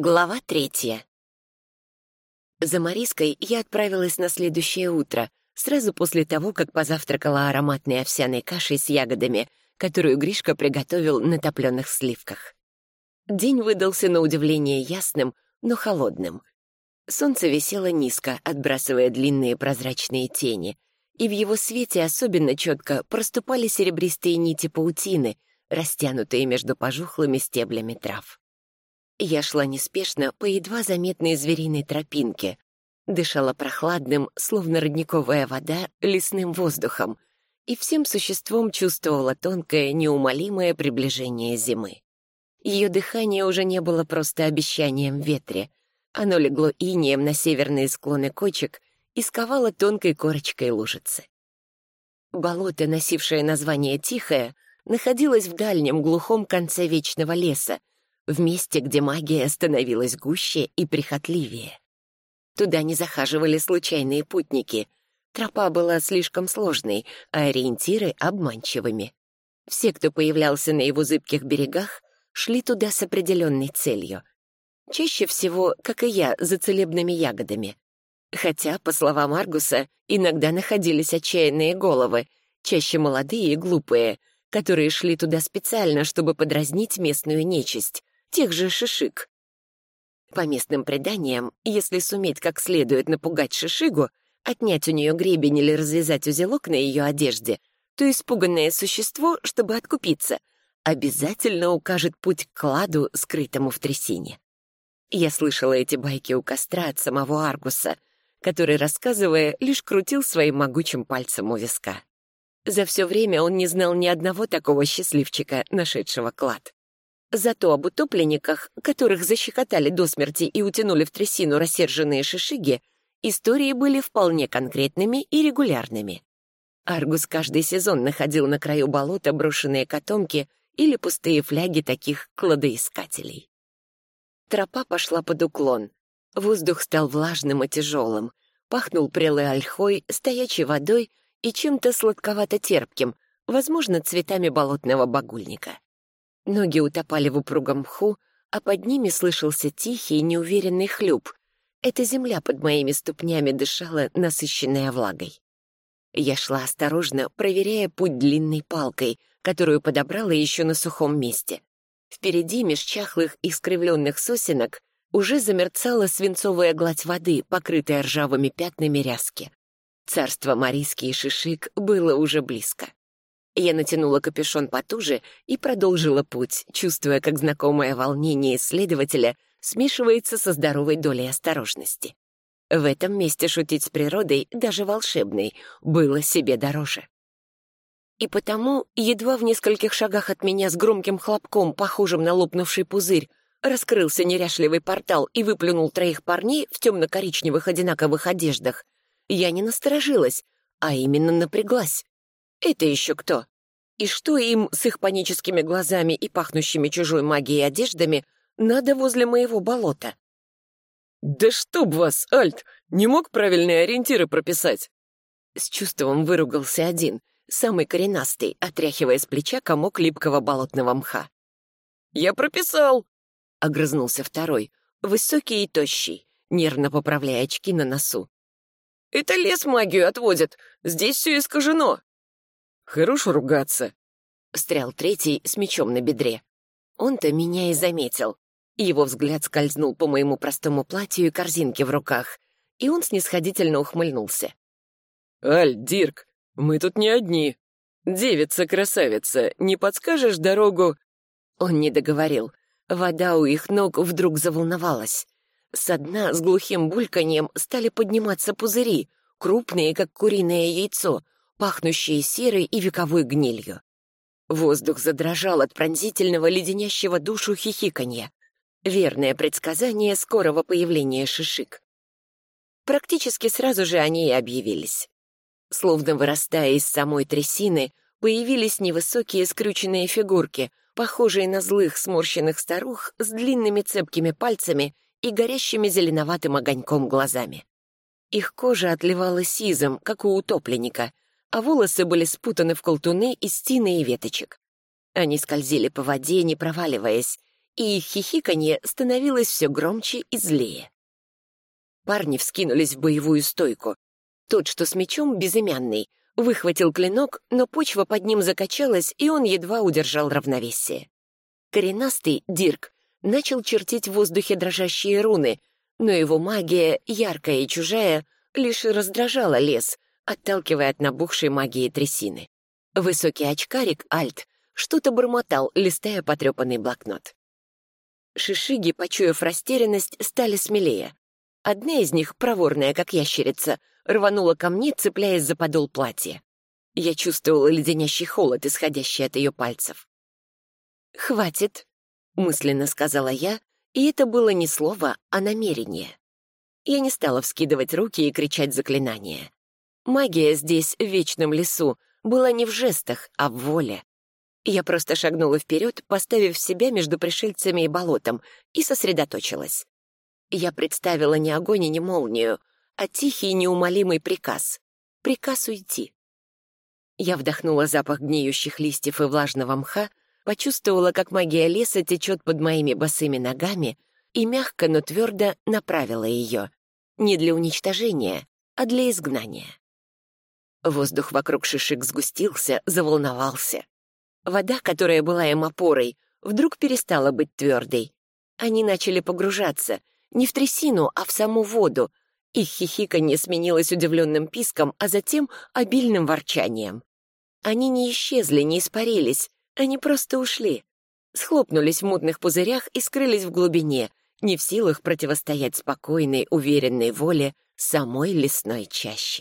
Глава третья. За Мариской я отправилась на следующее утро, сразу после того, как позавтракала ароматной овсяной кашей с ягодами, которую Гришка приготовил на топленых сливках. День выдался на удивление ясным, но холодным. Солнце висело низко, отбрасывая длинные прозрачные тени, и в его свете особенно четко проступали серебристые нити паутины, растянутые между пожухлыми стеблями трав. Я шла неспешно по едва заметной звериной тропинке, дышала прохладным, словно родниковая вода, лесным воздухом, и всем существом чувствовала тонкое, неумолимое приближение зимы. Ее дыхание уже не было просто обещанием ветре. Оно легло инеем на северные склоны кочек и сковало тонкой корочкой лужицы. Болото, носившее название Тихое, находилось в дальнем глухом конце вечного леса, в месте, где магия становилась гуще и прихотливее. Туда не захаживали случайные путники. Тропа была слишком сложной, а ориентиры — обманчивыми. Все, кто появлялся на его зыбких берегах, шли туда с определенной целью. Чаще всего, как и я, за целебными ягодами. Хотя, по словам Аргуса, иногда находились отчаянные головы, чаще молодые и глупые, которые шли туда специально, чтобы подразнить местную нечисть, тех же шишик. По местным преданиям, если суметь как следует напугать шишигу, отнять у нее гребень или развязать узелок на ее одежде, то испуганное существо, чтобы откупиться, обязательно укажет путь к кладу, скрытому в трясине. Я слышала эти байки у костра от самого Аргуса, который, рассказывая, лишь крутил своим могучим пальцем у виска. За все время он не знал ни одного такого счастливчика, нашедшего клад. Зато об утопленниках, которых защекотали до смерти и утянули в трясину рассерженные шишиги, истории были вполне конкретными и регулярными. Аргус каждый сезон находил на краю болота брошенные котомки или пустые фляги таких кладоискателей. Тропа пошла под уклон. Воздух стал влажным и тяжелым, пахнул прелой ольхой, стоячей водой и чем-то сладковато-терпким, возможно, цветами болотного багульника. Ноги утопали в упругом мху, а под ними слышался тихий, неуверенный хлюп. Эта земля под моими ступнями дышала, насыщенная влагой. Я шла осторожно, проверяя путь длинной палкой, которую подобрала еще на сухом месте. Впереди, меж чахлых и скривленных сосенок, уже замерцала свинцовая гладь воды, покрытая ржавыми пятнами ряски. Царство Марийский Шишик было уже близко. Я натянула капюшон потуже и продолжила путь, чувствуя, как знакомое волнение исследователя смешивается со здоровой долей осторожности. В этом месте шутить с природой, даже волшебной, было себе дороже. И потому, едва в нескольких шагах от меня с громким хлопком, похожим на лопнувший пузырь, раскрылся неряшливый портал и выплюнул троих парней в темно-коричневых одинаковых одеждах, я не насторожилась, а именно напряглась. Это еще кто? И что им с их паническими глазами и пахнущими чужой магией одеждами надо возле моего болота? «Да чтоб вас, Альт, не мог правильные ориентиры прописать?» С чувством выругался один, самый коренастый, отряхивая с плеча комок липкого болотного мха. «Я прописал!» — огрызнулся второй, высокий и тощий, нервно поправляя очки на носу. «Это лес магию отводит, здесь все искажено!» Хорош ругаться!» — встрял третий с мечом на бедре. Он-то меня и заметил. Его взгляд скользнул по моему простому платью и корзинке в руках, и он снисходительно ухмыльнулся. «Аль, Дирк, мы тут не одни. Девица-красавица, не подскажешь дорогу?» Он не договорил. Вода у их ног вдруг заволновалась. Со дна с глухим бульканьем стали подниматься пузыри, крупные, как куриное яйцо, пахнущие серой и вековой гнилью. Воздух задрожал от пронзительного леденящего душу хихиканья. Верное предсказание скорого появления шишик. Практически сразу же они и объявились. Словно вырастая из самой трясины, появились невысокие скрюченные фигурки, похожие на злых сморщенных старух с длинными цепкими пальцами и горящими зеленоватым огоньком глазами. Их кожа отливала сизом, как у утопленника — а волосы были спутаны в колтуны из тины и веточек. Они скользили по воде, не проваливаясь, и их хихиканье становилось все громче и злее. Парни вскинулись в боевую стойку. Тот, что с мечом, безымянный, выхватил клинок, но почва под ним закачалась, и он едва удержал равновесие. Коренастый, Дирк, начал чертить в воздухе дрожащие руны, но его магия, яркая и чужая, лишь раздражала лес, отталкивая от набухшей магии трясины. Высокий очкарик, Альт, что-то бормотал, листая потрепанный блокнот. Шишиги, почуяв растерянность, стали смелее. Одна из них, проворная, как ящерица, рванула ко мне, цепляясь за подол платья. Я чувствовала леденящий холод, исходящий от ее пальцев. «Хватит», — мысленно сказала я, и это было не слово, а намерение. Я не стала вскидывать руки и кричать заклинания. Магия здесь, в Вечном лесу, была не в жестах, а в воле. Я просто шагнула вперед, поставив себя между пришельцами и болотом, и сосредоточилась. Я представила не огонь и не молнию, а тихий неумолимый приказ. Приказ уйти. Я вдохнула запах гниющих листьев и влажного мха, почувствовала, как магия леса течет под моими босыми ногами и мягко, но твердо направила ее. Не для уничтожения, а для изгнания. Воздух вокруг шишек сгустился, заволновался. Вода, которая была им опорой, вдруг перестала быть твердой. Они начали погружаться, не в трясину, а в саму воду. Их хихиканье сменилось удивленным писком, а затем обильным ворчанием. Они не исчезли, не испарились, они просто ушли. Схлопнулись в мутных пузырях и скрылись в глубине, не в силах противостоять спокойной, уверенной воле самой лесной чащи.